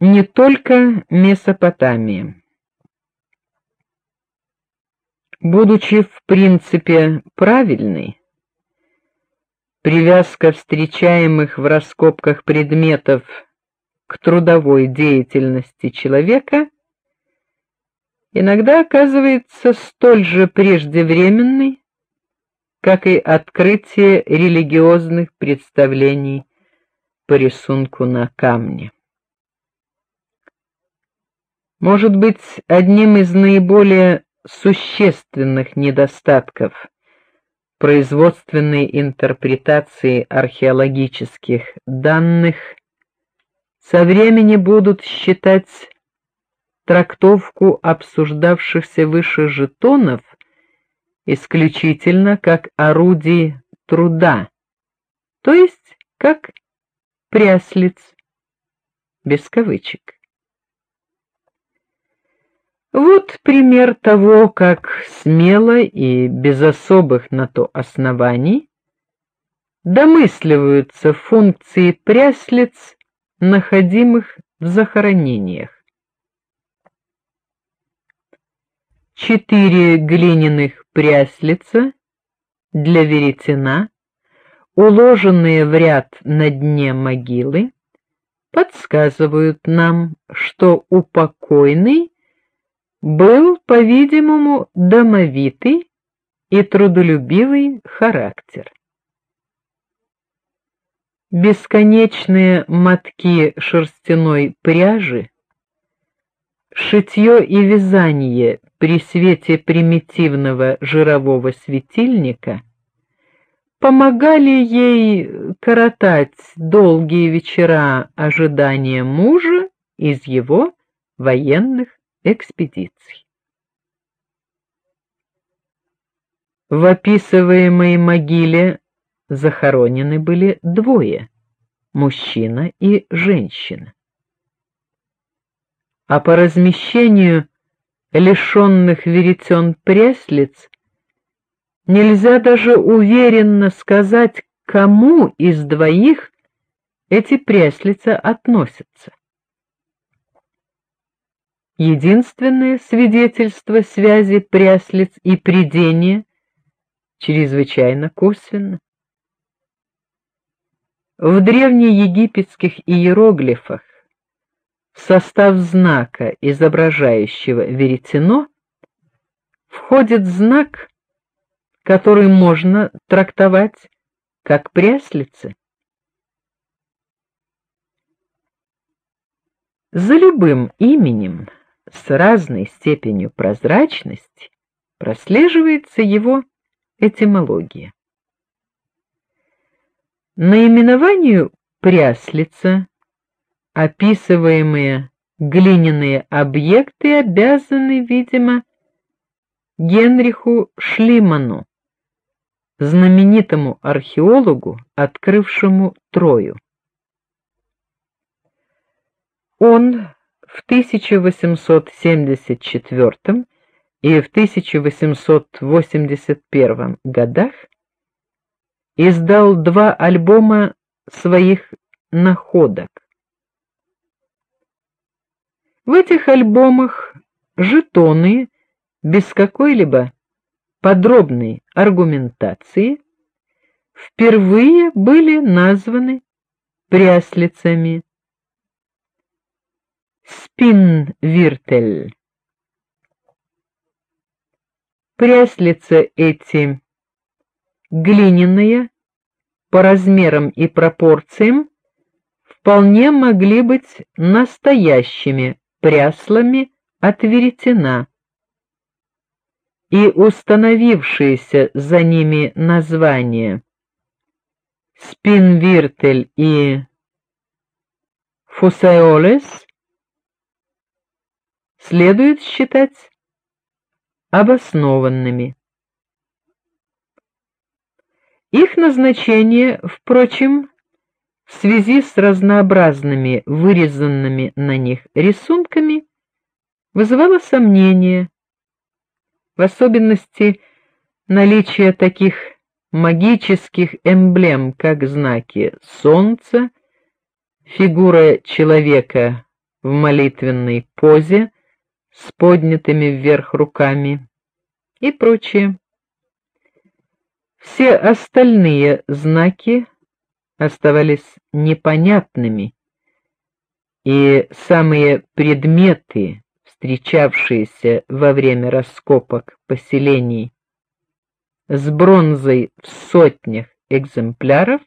не только Месопотамии. Будучи в принципе правильной, привязка встречаемых в раскопках предметов к трудовой деятельности человека иногда оказывается столь же преждевременной, как и открытие религиозных представлений по рисунку на камне. Может быть, одним из наиболее существенных недостатков производственной интерпретации археологических данных со времени будут считать трактовку обсуждавшихся выше жетонов исключительно как орудий труда, то есть как пряслиц без кавычек. Вот пример того, как смело и без особых на то оснований домысливаются функции пряслиц, находимых в захоронениях. Четыре глиняных пряслица для веретена, уложенные в ряд на дне могилы, подсказывают нам, что у покойной был, по-видимому, домовитый и трудолюбивый характер. Бесконечные мотки шерстяной пряжи, шитье и вязание при свете примитивного жирового светильника помогали ей коротать долгие вечера ожидания мужа из его военных экспедиций. В описываемой могиле захоронены были двое: мужчина и женщина. А по размещению лишенных веретен преслиц нельзя даже уверенно сказать, кому из двоих эти преслица относятся. Единственное свидетельство связи пряслиц и придения чрезвычайно косвенно. В древнеегипетских иероглифах в состав знака, изображающего веретено, входит знак, который можно трактовать как пряслицы. За любым именем с разной степенью прозрачности прослеживается его этимология. Наименованию пряслица описываемые глиняные объекты обязаны, видимо, Генриху Шлиману, знаменитому археологу, открывшему Трою. Он в 1874 и в 1881 годах издал два альбома своих находок. В этих альбомах жетоны без какой-либо подробной аргументации впервые были названы пряслицами Спинвиртель. Пряслица эти глиняные по размерам и пропорциям вполне могли быть настоящими пряслами от веретена. И установившиеся за ними названия Спинвиртель и Фусаолес следует считать обоснованными. Их назначение, впрочем, в связи с разнообразными вырезанными на них рисунками вызывало сомнения, в особенности наличие таких магических эмблем, как знаки солнца, фигура человека в молитвенной позе с поднятыми вверх руками и прочее. Все остальные знаки оставались непонятными, и самые предметы, встречавшиеся во время раскопок поселений с бронзой в сотнях экземпляров,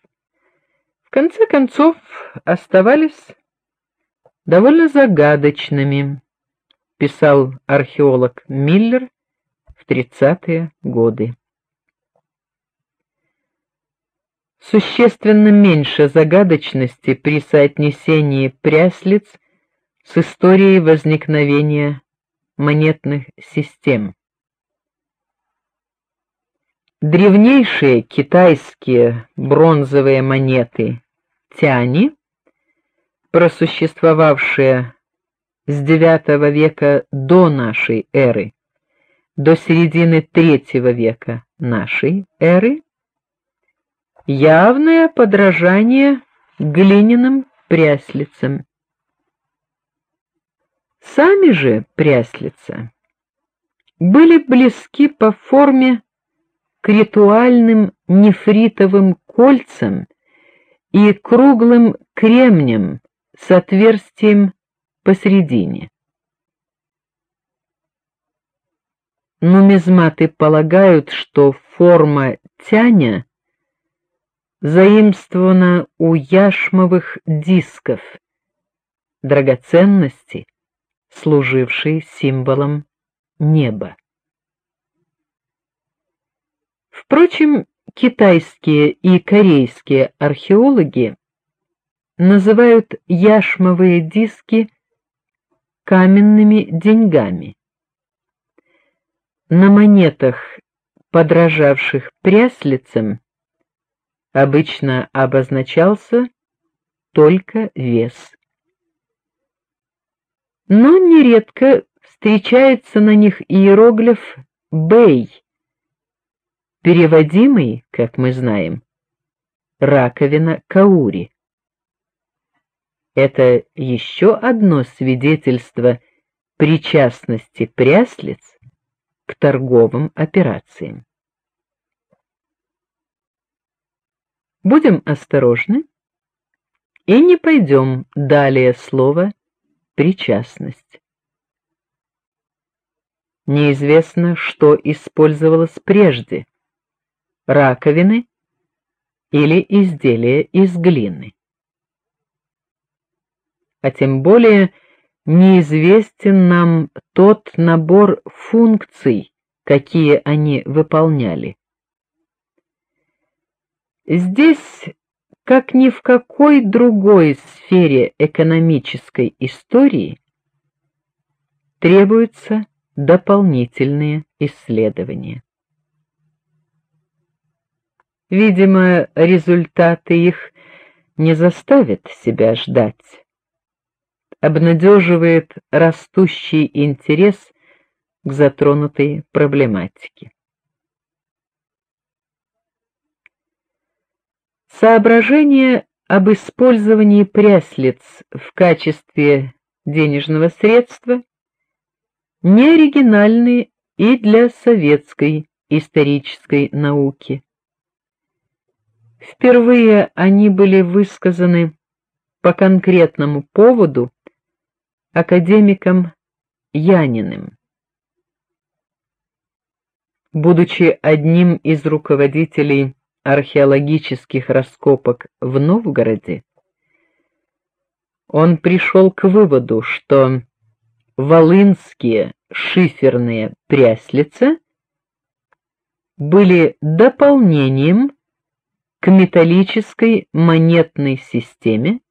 в конце концов оставались довольно загадочными, писал археолог Миллер в 30-е годы. Существенно меньше загадочности при соотнесении пряслиц с историей возникновения монетных систем. Древнейшие китайские бронзовые монеты тяни, просуществовавшие с IX века до нашей эры до середины III века нашей эры, явное подражание глиняным пряслицам. Сами же пряслица были близки по форме к ритуальным нефритовым кольцам и круглым кремням с отверстием посередине. Нумизматы полагают, что форма тяня заимствована у яшмовых дисков, драгоценности, служившей символом неба. Впрочем, китайские и корейские археологи называют яшмовые диски каменными деньгами. На монетах, подражавших пряслицам, обычно обозначался только вес. Но нередко встречается на них иероглиф бэй, переводимый, как мы знаем, раковина каури. Это еще одно свидетельство причастности пряслиц к торговым операциям. Будем осторожны и не пойдем далее слова причастность. Неизвестно, что использовалось прежде раковины или изделия из глины. А тем более неизвестен нам тот набор функций, какие они выполняли. Здесь, как ни в какой другой сфере экономической истории, требуются дополнительные исследования. Видимо, результаты их не заставят себя ждать. Обнадеживает растущий интерес к затронутой проблематике. Соображения об использовании пряслиц в качестве денежного средства не оригинальны и для советской исторической науки. Впервые они были высказаны по конкретному поводу академиком Яниным. Будучи одним из руководителей археологических раскопок в Новгороде, он пришел к выводу, что волынские шиферные пряслицы были дополнением к металлической монетной системе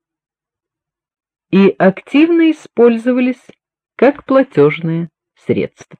и активно использовались как платежное средство.